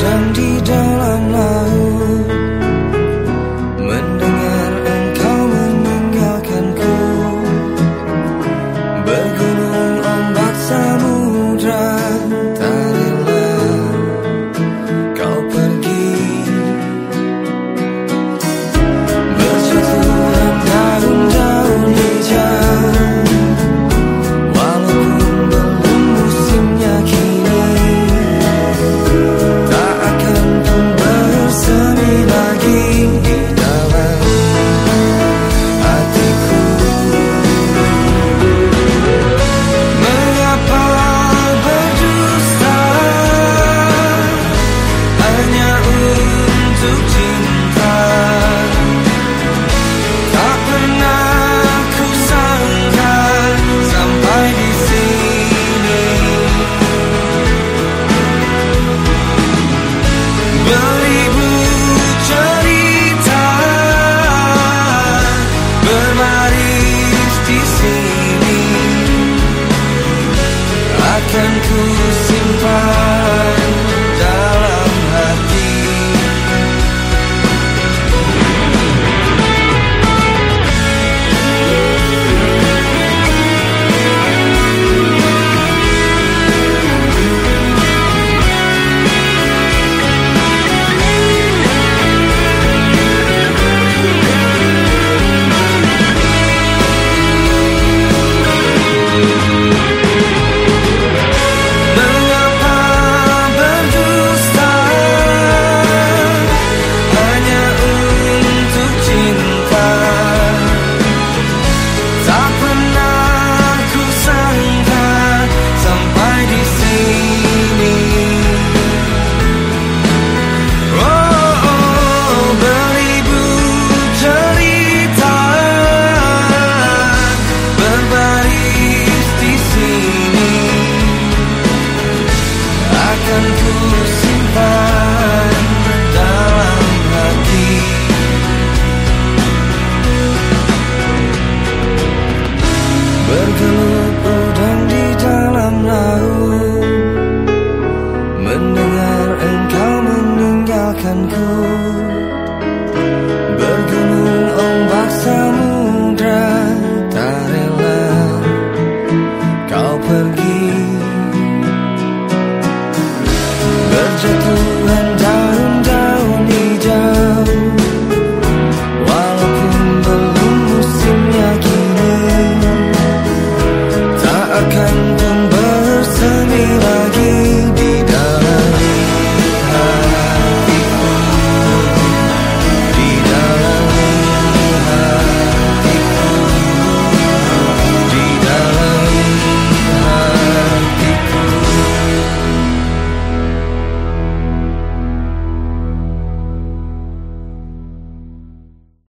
dundee akan ku simpan saja Tuhan